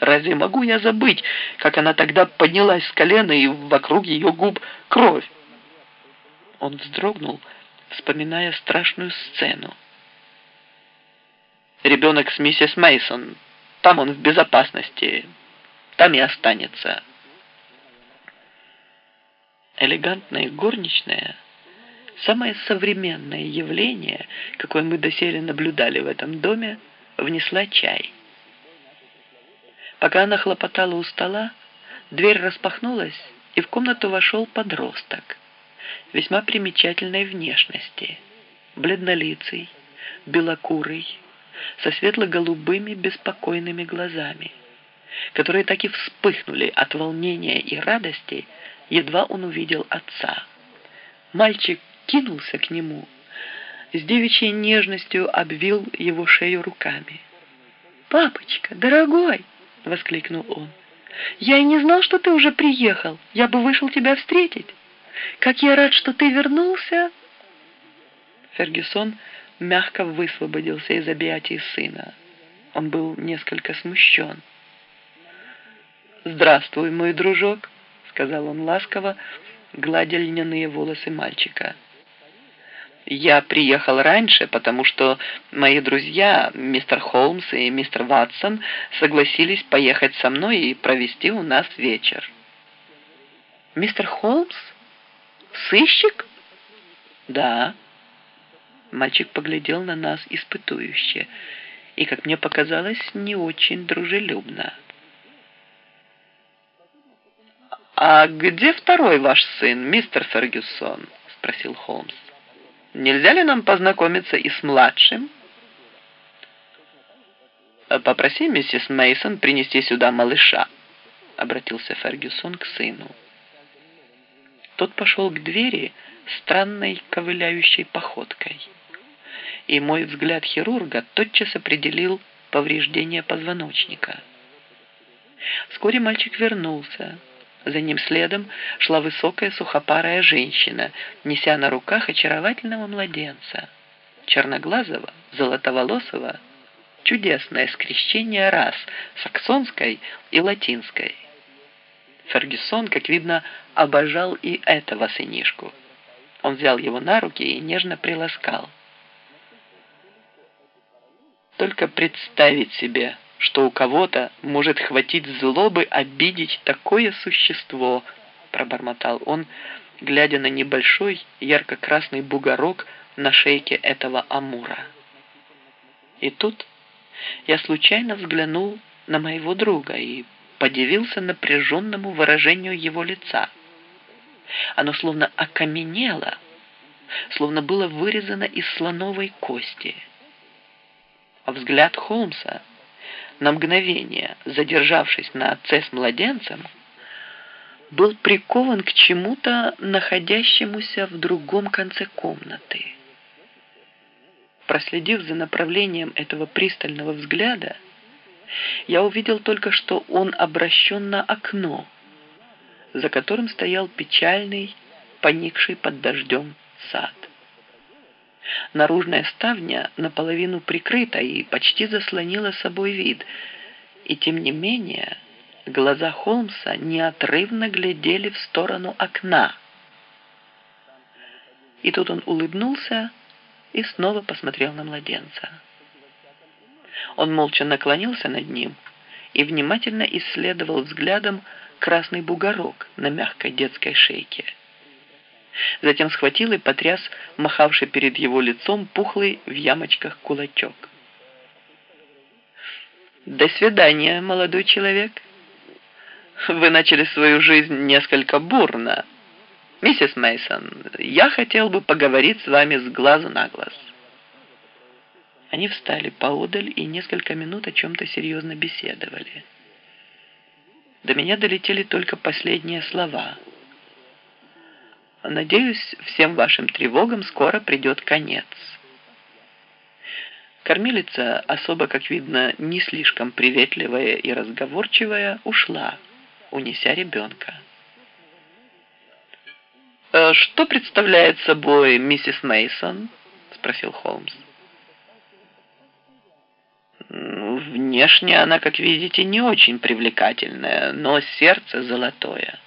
Разве могу я забыть, как она тогда поднялась с колена и вокруг ее губ кровь? Он вздрогнул, вспоминая страшную сцену. Ребенок с миссис Мейсон. Там он в безопасности. Там и останется. Элегантная горничная – самое современное явление, какое мы доселе наблюдали в этом доме, внесла чай. Пока она хлопотала у стола, дверь распахнулась, и в комнату вошел подросток, весьма примечательной внешности, бледнолицый, белокурый, со светло-голубыми беспокойными глазами, которые так и вспыхнули от волнения и радости, едва он увидел отца. Мальчик кинулся к нему, с девичьей нежностью обвил его шею руками. «Папочка, дорогой!» — воскликнул он. «Я и не знал, что ты уже приехал. Я бы вышел тебя встретить. Как я рад, что ты вернулся!» Фергюсон мягко высвободился из объятий сына. Он был несколько смущен. «Здравствуй, мой дружок», — сказал он ласково, гладя льняные волосы мальчика. «Я приехал раньше, потому что мои друзья, мистер Холмс и мистер Ватсон, согласились поехать со мной и провести у нас вечер». «Мистер Холмс? Сыщик?» «Да». Мальчик поглядел на нас испытующе и, как мне показалось, не очень дружелюбно. «А где второй ваш сын, мистер Фергюсон?» — спросил Холмс. «Нельзя ли нам познакомиться и с младшим?» «Попроси миссис Мейсон принести сюда малыша», — обратился Фергюсон к сыну. Тот пошел к двери странной ковыляющей походкой, и мой взгляд хирурга тотчас определил повреждение позвоночника. Вскоре мальчик вернулся, за ним следом шла высокая сухопарая женщина, неся на руках очаровательного младенца. Черноглазого, золотоволосого, чудесное скрещение рас, саксонской и латинской. Фергюсон, как видно, обожал и этого сынишку. Он взял его на руки и нежно приласкал. Только представить себе, что у кого-то может хватить злобы обидеть такое существо, пробормотал он, глядя на небольшой ярко-красный бугорок на шейке этого амура. И тут я случайно взглянул на моего друга и подивился напряженному выражению его лица. Оно словно окаменело, словно было вырезано из слоновой кости. А взгляд Холмса — на мгновение, задержавшись на отце с младенцем, был прикован к чему-то, находящемуся в другом конце комнаты. Проследив за направлением этого пристального взгляда, я увидел только, что он обращен на окно, за которым стоял печальный, поникший под дождем сад. Наружная ставня наполовину прикрыта и почти заслонила собой вид. И тем не менее глаза Холмса неотрывно глядели в сторону окна. И тут он улыбнулся и снова посмотрел на младенца. Он молча наклонился над ним и внимательно исследовал взглядом красный бугорок на мягкой детской шейке. Затем схватил и потряс махавший перед его лицом пухлый в ямочках кулачок. «До свидания, молодой человек. Вы начали свою жизнь несколько бурно. Миссис Мейсон, я хотел бы поговорить с вами с глазу на глаз». Они встали поодаль и несколько минут о чем-то серьезно беседовали. До меня долетели только последние слова – Надеюсь, всем вашим тревогам скоро придет конец. Кормилица, особо, как видно, не слишком приветливая и разговорчивая, ушла, унеся ребенка. «Э, «Что представляет собой миссис Мейсон? спросил Холмс. Внешне она, как видите, не очень привлекательная, но сердце золотое.